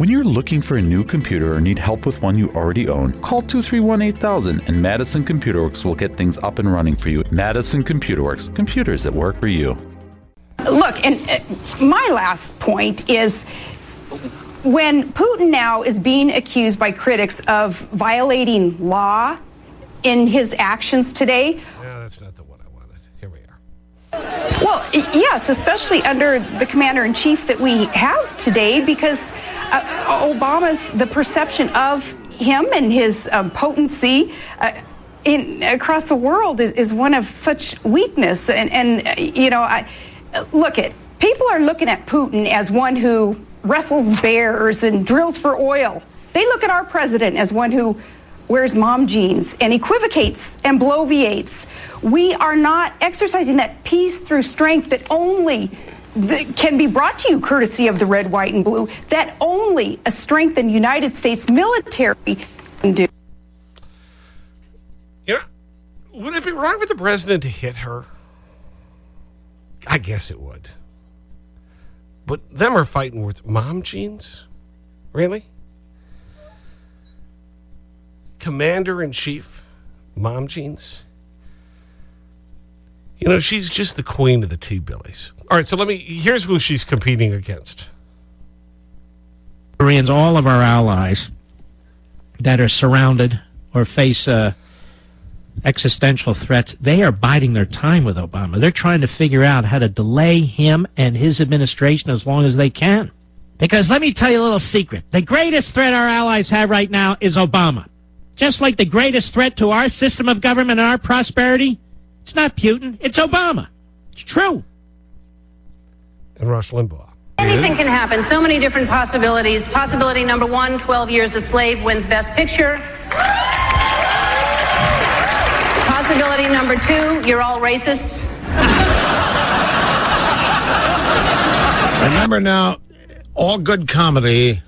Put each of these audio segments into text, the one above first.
When you're looking for a new computer or need help with one you already own, call 231 8000 and Madison Computer Works will get things up and running for you. Madison Computer Works, computers that work for you. Look, and uh, my last point is when Putin now is being accused by critics of violating law in his actions today. Yeah, that's not the one I wanted. Here we are. Well, yes, especially under the commander in chief that we have today, because uh, Obama's the perception of him and his um, potency. Uh, in, across the world is, is, one of such weakness, and, and uh, you know, I look at people are looking at Putin as one who wrestles bears and drills for oil. They look at our president as one who wears mom jeans and equivocates and bloviates. We are not exercising that peace through strength that only can be brought to you courtesy of the red, white, and blue, that only a strengthened United States military can do. You know, would it be wrong for the president to hit her? I guess it would. But them are fighting with mom jeans? Really? Commander in chief, mom jeans? You know, she's just the queen of the T-Billies. All right, so let me, here's who she's competing against. Koreans, all of our allies that are surrounded or face uh, existential threats, they are biding their time with Obama. They're trying to figure out how to delay him and his administration as long as they can. Because let me tell you a little secret. The greatest threat our allies have right now is Obama. Just like the greatest threat to our system of government and our prosperity, it's not Putin, it's Obama. It's true. And Rush Limbaugh. Anything can happen. So many different possibilities. Possibility number one 12 Years a Slave wins Best Picture. Possibility number two you're all racists. Remember now, all good comedy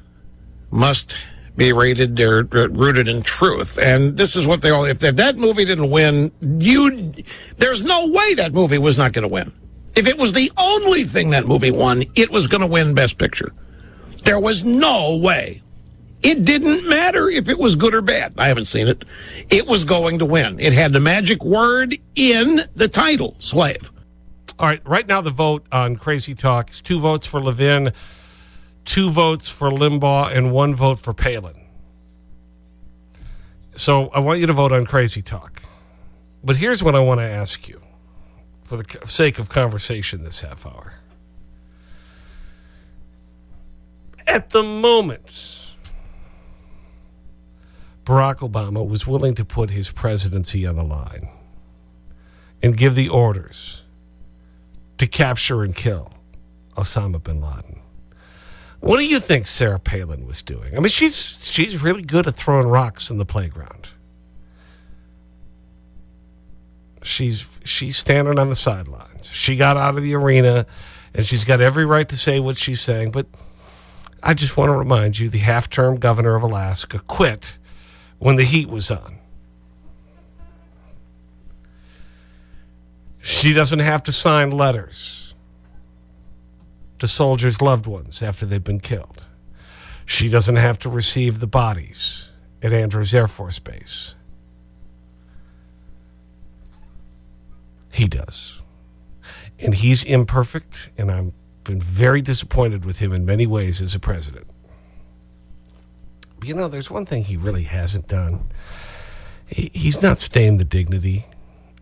must be rated or rooted in truth. And this is what they all, if that movie didn't win, you, there's no way that movie was not going to win. If it was the only thing that movie won, it was going to win Best Picture. There was no way. It didn't matter if it was good or bad. I haven't seen it. It was going to win. It had the magic word in the title, slave. All right, right now the vote on Crazy Talk is two votes for Levin, two votes for Limbaugh, and one vote for Palin. So I want you to vote on Crazy Talk. But here's what I want to ask you for the sake of conversation this half hour. At the moment, Barack Obama was willing to put his presidency on the line and give the orders to capture and kill Osama bin Laden. What do you think Sarah Palin was doing? I mean, she's, she's really good at throwing rocks in the playground. She's, she's standing on the sidelines. She got out of the arena, and she's got every right to say what she's saying. But I just want to remind you the half term governor of Alaska quit when the heat was on. She doesn't have to sign letters to soldiers' loved ones after they've been killed. She doesn't have to receive the bodies at Andrews Air Force Base. He does. And he's imperfect, and I've been very disappointed with him in many ways as a president. But you know, there's one thing he really hasn't done. He, he's not stained the dignity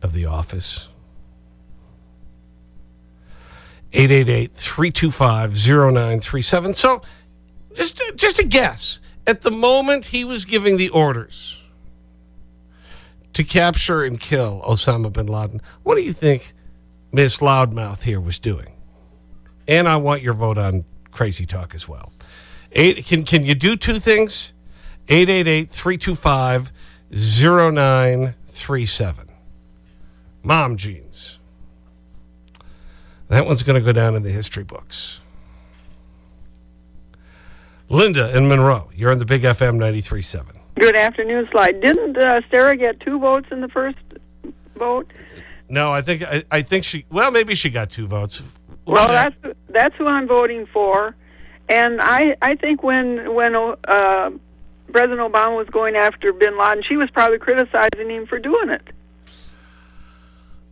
of the office. 888-325-0937. So just, just a guess. At the moment he was giving the orders to capture and kill Osama bin Laden, what do you think Miss Loudmouth here was doing? And I want your vote on Crazy Talk as well. Eight, can, can you do two things? 888-325-0937. Mom jeans. That one's going to go down in the history books. Linda in Monroe, you're on the Big FM 93.7. Good afternoon, Sly. Didn't uh, Sarah get two votes in the first vote? No, I think I, I think she, well, maybe she got two votes. Well, that's, that's who I'm voting for. And I, I think when when uh, President Obama was going after Bin Laden, she was probably criticizing him for doing it.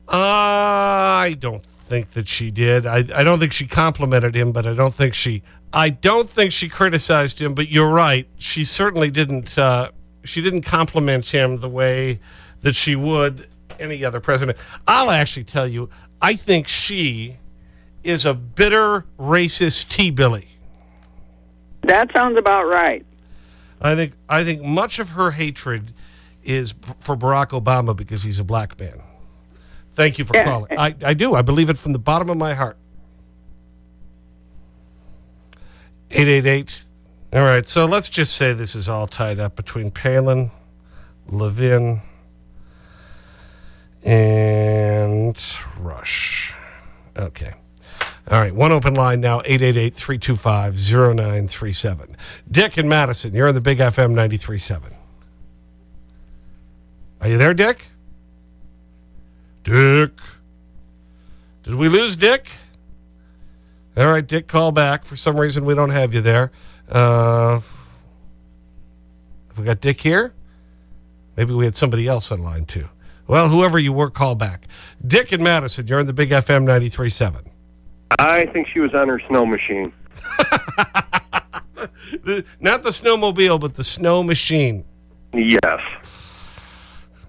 I don't think that she did. I, I don't think she complimented him, but I don't think she I don't think she criticized him, but you're right. She certainly didn't uh, she didn't compliment him the way that she would any other president. I'll actually tell you, I think she is a bitter racist tea Billy. That sounds about right. I think, I think much of her hatred is for Barack Obama because he's a black man. Thank you for calling. I, I do. I believe it from the bottom of my heart. 888. All right, so let's just say this is all tied up between Palin, Levin, and Rush. Okay. All right, one open line now, 888-325-0937. Dick and Madison, you're on the Big FM 93.7. Are you there, Dick? Dick. Did we lose Dick? All right, Dick, call back. For some reason, we don't have you there. Uh, we got Dick here? Maybe we had somebody else on line, too. Well, whoever you were, call back. Dick and Madison, you're on the Big FM 93.7. I think she was on her snow machine. the, not the snowmobile, but the snow machine. Yes.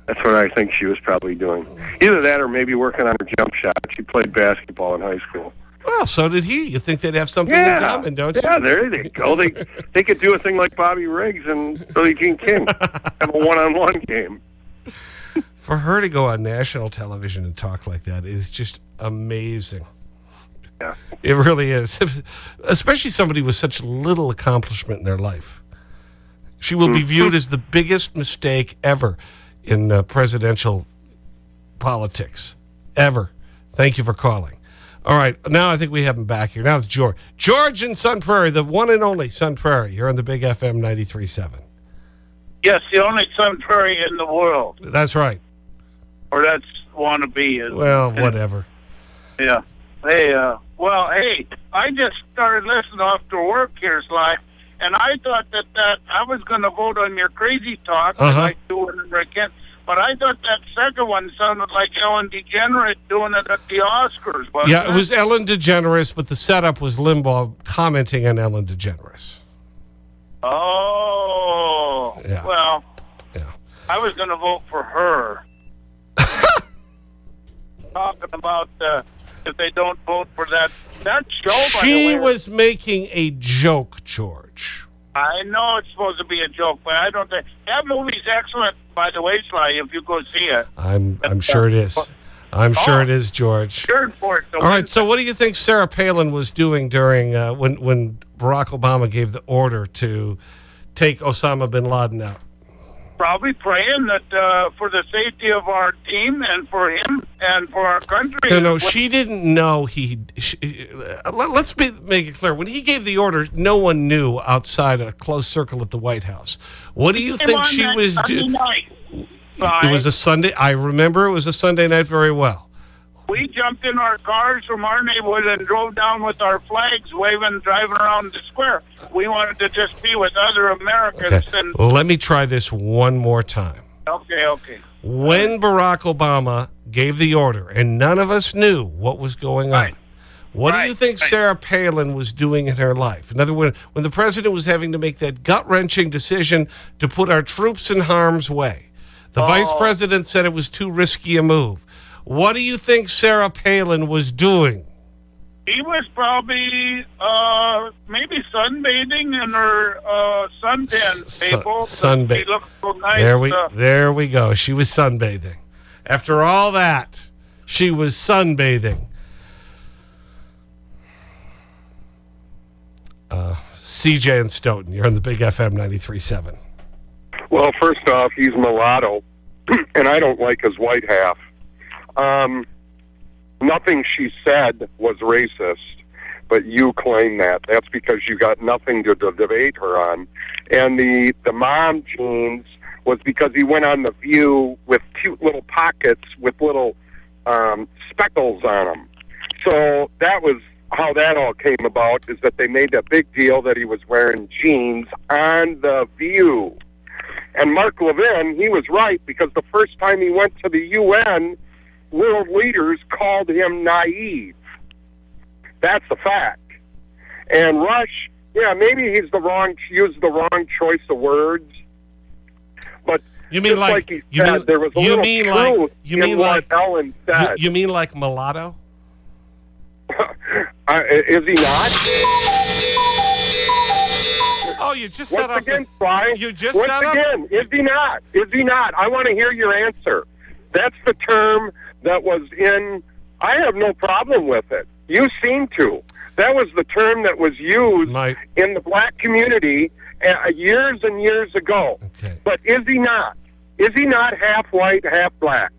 That's what I think she was probably doing. Either that or maybe working on her jump shot. She played basketball in high school. Well, so did he. You think they'd have something yeah. in common, don't you? Yeah, there they go. They, they could do a thing like Bobby Riggs and Billie Jean King. have a one-on-one -on -one game. For her to go on national television and talk like that is just amazing. Yeah. It really is. Especially somebody with such little accomplishment in their life. She will be viewed as the biggest mistake ever in uh, presidential politics. Ever. Thank you for calling. All right. Now I think we have him back here. Now it's George. George in Sun Prairie, the one and only Sun Prairie. You're on the Big FM 93.7. Yes, the only Sun Prairie in the world. That's right. Or that's wannabe. Well, whatever. Yeah. Hey, uh, well, hey, I just started listening after work here, Sly, and I thought that, that I was going to vote on your crazy talk, uh -huh. like doing it again. But I thought that second one sounded like Ellen DeGeneres doing it at the Oscars. Yeah, it? it was Ellen DeGeneres, but the setup was Limbaugh commenting on Ellen DeGeneres. Oh. Yeah. Well, yeah. I was going to vote for her. Talking about uh, if they don't vote for that that show. She was making a joke, George. I know it's supposed to be a joke, but I don't think that movie's excellent. By the way, Sly, if you go see it, I'm I'm sure it is. I'm oh, sure it is, George. Sure for it. All right. So, what do you think Sarah Palin was doing during uh, when when Barack Obama gave the order to take Osama bin Laden out? Probably praying that uh, for the safety of our team and for him and for our country. No, no, she didn't know he. She, uh, let, us be, make it clear. When he gave the order, no one knew outside a close circle at the White House. What do you think she was doing? It was a Sunday. I remember it was a Sunday night very well we jumped in our cars from our neighborhood and drove down with our flags waving, driving around the square. We wanted to just be with other Americans. Okay. And let me try this one more time. Okay, okay. When Barack Obama gave the order, and none of us knew what was going right. on, what right. do you think right. Sarah Palin was doing in her life? In other words, when the president was having to make that gut-wrenching decision to put our troops in harm's way, the oh. vice president said it was too risky a move. What do you think Sarah Palin was doing? He was probably uh, maybe sunbathing in her uh, suntan table. Sunbathing. So nice, there, we, uh, there we go. She was sunbathing. After all that, she was sunbathing. Uh, CJ and Stoughton, you're on the Big FM 93.7. Well, first off, he's mulatto, and I don't like his white half. Um, nothing she said was racist, but you claim that. That's because you got nothing to, to debate her on. And the the mom jeans was because he went on the View with cute little pockets with little um, speckles on them. So that was how that all came about is that they made a big deal that he was wearing jeans on The View. And Mark Levin, he was right because the first time he went to the UN, world leaders called him naive. That's a fact. And Rush, yeah, maybe he's the wrong used the wrong choice of words, but You mean like, like he you said, mean, there was a you little mean truth like you in mean what like Ellen said. you mean like mulatto? uh, is he not? Oh, you just set up. again, the, Sly. you just Once set up- is he not? Is he not? I want to hear your answer. That's the term that was in. I have no problem with it. You seem to. That was the term that was used My- in the black community uh, years and years ago. Okay. But is he not? Is he not half white, half black?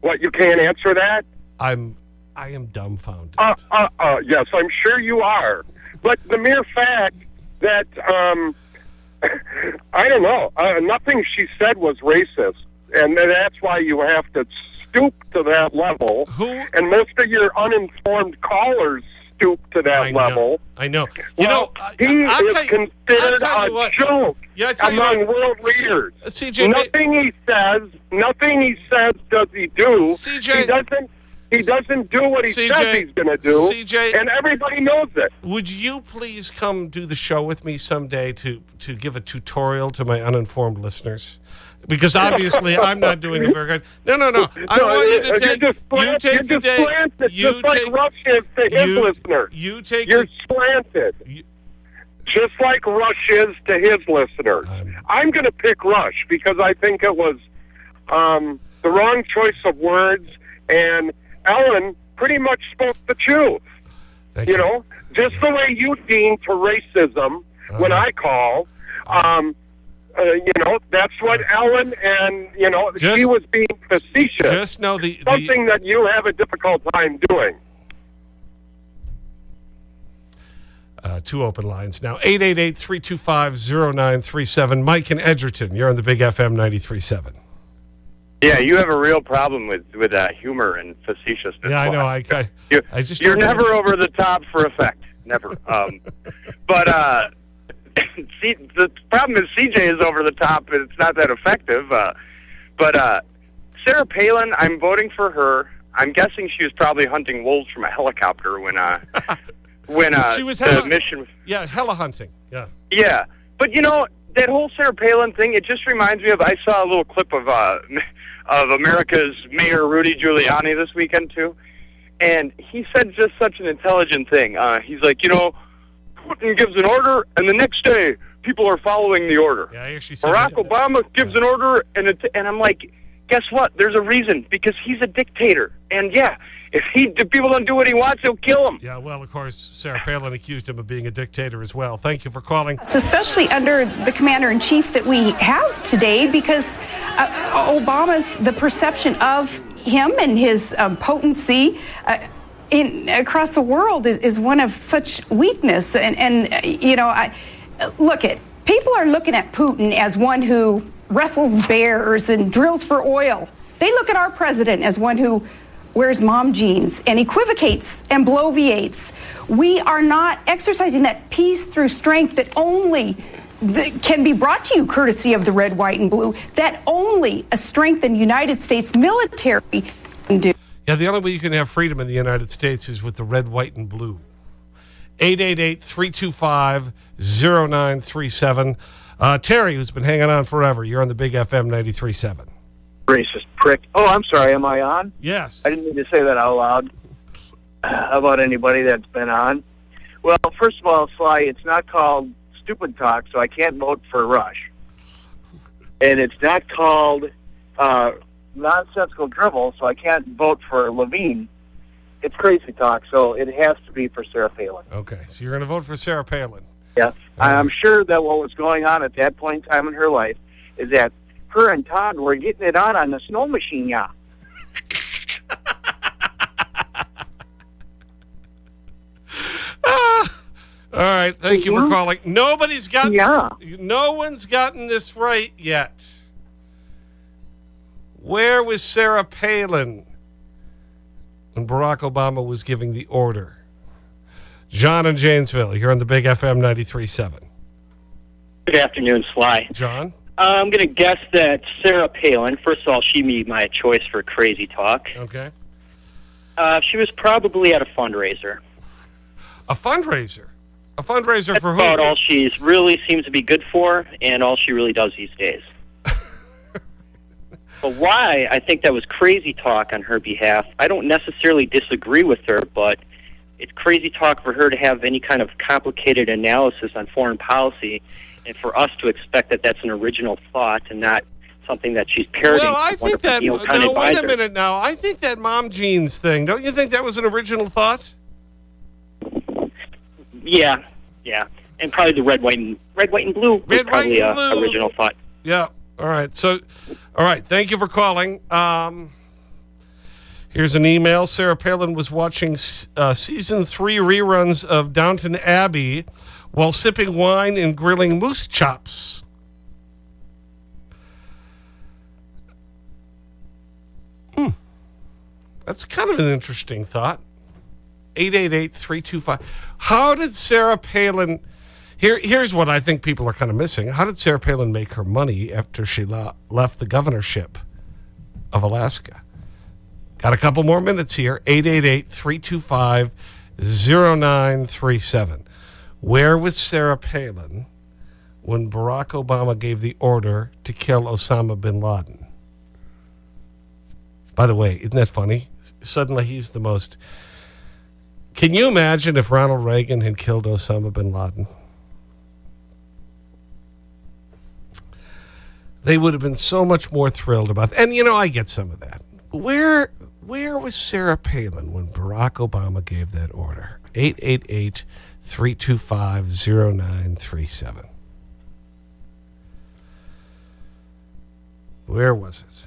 What? You can't answer that? I'm I am dumbfounded. Uh, uh, uh, yes, I'm sure you are. But the mere fact that, um, I don't know, uh, nothing she said was racist. And that's why you have to stoop to that level. Who? And most of your uninformed callers stoop to that I know. level. I know. You well, know, I- he I'll is you- considered I'll tell you a what. joke Yeah, I among what. world leaders. CJ, nothing he says, nothing he says does he do. CJ. he doesn't. He doesn't do what he CJ, says he's going to do. CJ. and everybody knows it. Would you please come do the show with me someday to to give a tutorial to my uninformed listeners? Because obviously I'm not doing it very good. No, no, no. I No, want you you to take just you take you're the just day. slanted, You just like take Rush is to his you, listeners. You take You're the, slanted, You- just like Rush is to his listeners. I'm- I'm going to pick Rush because I think it was um, the wrong choice of words, and Ellen pretty much spoke the truth. Thank You know, just the way you deem to racism when Uh-huh. I call. Um, uh, you know, that's what Ellen and you know Just- she was being facetious. Just know the, the something that you have a difficult time doing. uh, two open lines now 888-325-0937 Mike in Edgerton you're on the Big FM 93.7 Yeah, you have a real problem with with uh, humor and facetiousness. Yeah I know I I, You, I just you're never over the top for effect. Never. Um, but uh, see, the problem is CJ is over the top. and It's not that effective. Uh, but uh, Sarah Palin, I'm voting for her. I'm guessing she was probably hunting wolves from a helicopter when uh, when uh, She was the mission. yeah hella hunting yeah Yeah, but you know that whole Sarah Palin thing. It just reminds me of I saw a little clip of uh, of America's Mayor Rudy Giuliani this weekend too, and he said just such an intelligent thing. Uh, he's like, you know, Putin gives an order, and the next day people are following the order. yeah I actually said Barack. Obama gives an order, and it, and I'm like, guess what? There's a reason because he's a dictator, and yeah, if he if people don't do what he wants, he'll kill them. Yeah, well, of course, Sarah Palin accused him of being a dictator as well. Thank you for calling. especially under the commander in chief that we have today, because uh, Obama's the perception of him and his um, potency. Uh, in, across the world is, is one of such weakness, and, and you know, I look at people are looking at Putin as one who wrestles bears and drills for oil. They look at our president as one who wears mom jeans and equivocates and bloviates. We are not exercising that peace through strength that only th- can be brought to you courtesy of the red, white, and blue, that only a strengthened United States military can do. Yeah, the only way you can have freedom in the United States is with the red, white, and blue. 888-325-0937. Uh, Terry, who's been hanging on forever, you're on the Big FM 93.7. Racist prick. Oh, I'm sorry. Am I on? Yes. I didn't mean to say that out loud about anybody that's been on. Well, first of all, Sly, it's not called stupid talk, so I can't vote for Rush. And it's not called uh, nonsensical dribble, so I can't vote for Levine. It's crazy talk, so it has to be for Sarah Palin. Okay, so you're going to vote for Sarah Palin. Yes. I'm sure that what was going on at that point in time in her life is that her and Todd were getting it on on the snow machine, yeah. Ah! All right, thank you for calling. Nobody's gotten, Yeah. no one's gotten this right yet. Where was Sarah Palin when Barack Obama was giving the order? John in Janesville, you're on the Big FM 93.7. Good afternoon, Sly. John? Uh, I'm going to guess that Sarah Palin, first of all, she be my choice for crazy talk. Okay. Uh, she was probably at a fundraiser. A fundraiser? A fundraiser That's for who? about all she's really seems to be good for and all she really does these days. But why I think that was crazy talk on her behalf, I don't necessarily disagree with her, but it's crazy talk for her to have any kind of complicated analysis on foreign policy and for us to expect that that's an original thought and not something that she's parroting. Well, I think that. Neil Kahn No, wait a minute now. I think that mom jeans thing, don't you think that was an original thought? Yeah, yeah, and probably the red, white, and red, white, and blue was Red, white, probably and a original thought. Yeah. All right. So, all right. Thank you for calling. Um, here's an email. Sarah Palin was watching uh, season three reruns of Downton Abbey while sipping wine and grilling moose chops. Hmm. That's kind of an interesting thought. 888 325. How did Sarah Palin. Here, here's what I think people are kind of missing. How did Sarah Palin make her money after she left the governorship of Alaska? Got a couple more minutes here. 888 325 0937. Where was Sarah Palin when Barack Obama gave the order to kill Osama bin Laden? By the way, isn't that funny? Suddenly he's the most. Can you imagine if Ronald Reagan had killed Osama bin Laden? They would have been so much more thrilled about And, you know, I get some of that. Where, where was Sarah Palin when Barack Obama gave that order? 888 325 0937. Where was it?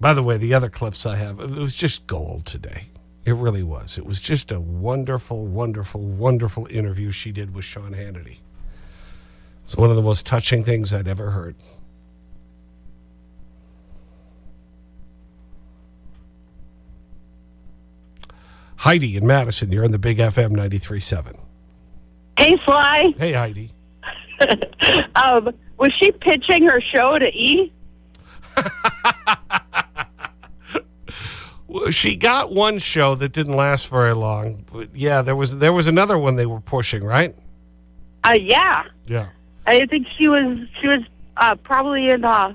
By the way, the other clips I have, it was just gold today. It really was. It was just a wonderful, wonderful, wonderful interview she did with Sean Hannity. It's one of the most touching things I'd ever heard. Heidi in Madison, you're on the Big FM 93.7. Hey, Sly. Hey, Heidi. um, was she pitching her show to E? Well, She got one show that didn't last very long. But yeah, there was, there was another one they were pushing, right? Uh, yeah. Yeah. I think she was she was uh, probably in uh,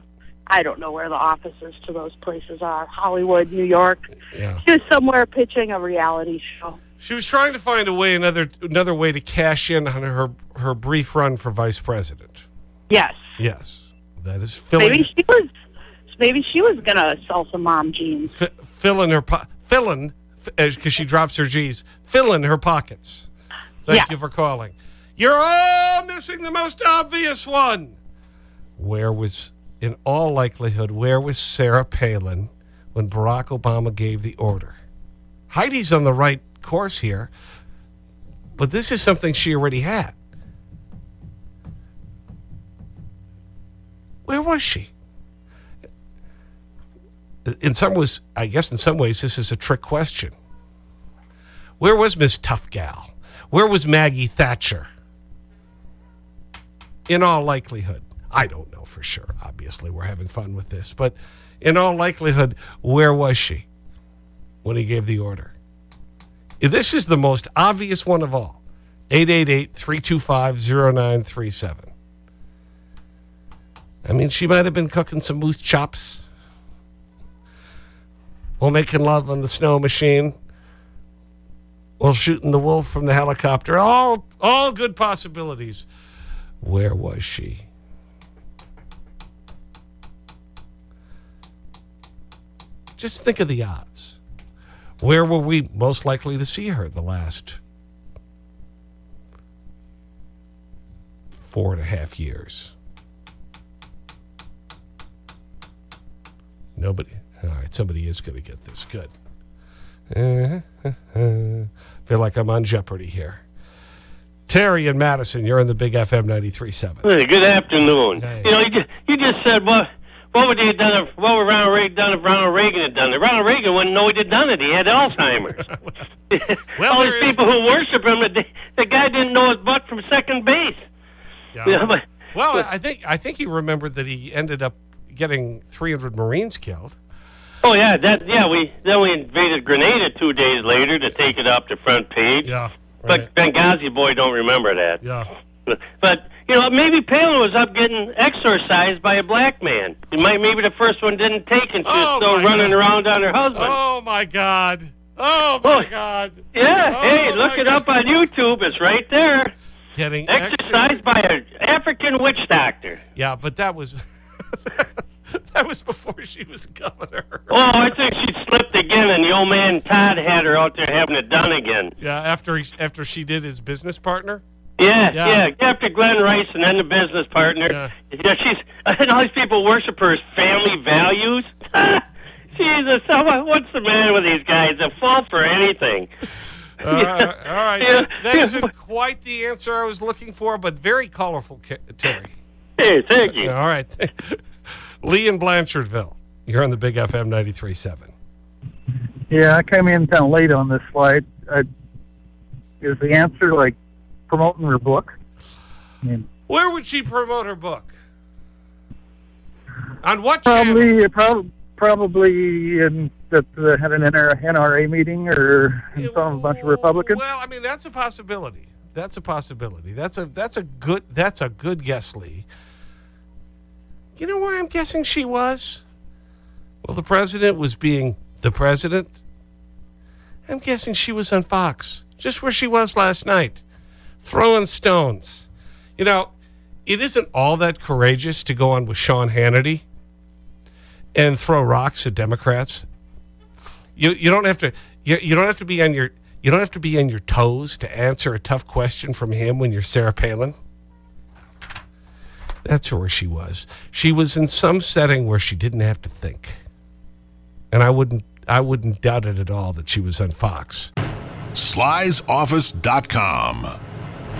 I don't know where the offices to those places are. Hollywood, New York. Yeah. She was somewhere pitching a reality show. She was trying to find a way, another, another way to cash in on her, her brief run for vice president. Yes. Yes. That is filling, Maybe she was maybe she was gonna sell some mom jeans. fi- filling her, po filling, because eh, she drops her G's, filling her pockets. Thank Yeah. you for calling. You're all missing the most obvious one. Where was, in all likelihood, where was Sarah Palin when Barack Obama gave the order? Heidi's on the right course here, but this is something she already had. Where was she? In some ways, I guess in some ways, this is a trick question. Where was Miss Tough Gal? Where was Maggie Thatcher? In all likelihood, I don't know for sure. Obviously, we're having fun with this, but in all likelihood, where was she when he gave the order? This is the most obvious one of all 888 325 0937. I mean, she might have been cooking some moose chops while making love on the snow machine while shooting the wolf from the helicopter. All, all good possibilities. Where was she? Just think of the odds. Where were we most likely to see her the last four and a half years? Nobody. All right, somebody is going to get this. Good. Uh-huh. feel like I'm on Jeopardy here. Terry and Madison, you're in the Big FM 93.7. Hey, good afternoon. Hey. You know, you just, you just said, well, what would he have done if what would Ronald Reagan done if Ronald Reagan had done it? Ronald Reagan wouldn't know he'd done it. He had Alzheimer's. Well, All these people who worship him, the, the guy didn't know his butt from second base. Yeah. Yeah, but- well, I think, I think he remembered that he ended up getting 300 Marines killed. Oh yeah, that yeah. We then we invaded Grenada two days later to take it up the front page. Yeah. But Benghazi boy don't remember that. Yeah. But, but you know maybe Palin was up getting exorcised by a black man. Might maybe the first one didn't take and she Oh, was still running God. around on her husband. Oh, my God. Oh, my Oh. God. Yeah, Oh, hey, look it God. up on YouTube. It's right there. Getting Exorcised by an African witch doctor. Yeah, but that was that was before she was governor. Oh, I think she slipped again, and the old man Todd had her out there having it done again. Yeah, after he, after she did his business partner. Yeah, Yeah. yeah, After Glen Rice and then the business partner. Yeah, she's and all these people worship her family values. Jesus, how- what's the matter with these guys? They fall for anything. Uh, all right, Yeah. that, that isn't quite the answer I was looking for, but very colorful, Terry. Hey, thank you. All right, Lee in Blanchardville. You're on the Big FM 93.7. Yeah, I came in kind of late on this slide. Uh, is the answer like promoting her book? Mean, Where would she promote her book? On what channel? probably, prob- probably in that uh, had an NRA, meeting or in front of a bunch of Republicans. Well, I mean, that's a possibility. That's a possibility. That's a that's a good that's a good guess, Lee. You know where I'm guessing she was? Well, the president was being the president. I'm guessing she was on Fox, just where she was last night, throwing stones. You know, it isn't all that courageous to go on with Sean Hannity and throw rocks at Democrats. You, you don't have to, you, you don't have to be on your, you don't have to be on your toes to answer a tough question from him when you're Sarah Palin. That's where she was. She was in some setting where she didn't have to think. And I wouldn't, I wouldn't doubt it at all that she was on Fox. Sly'sOffice.com.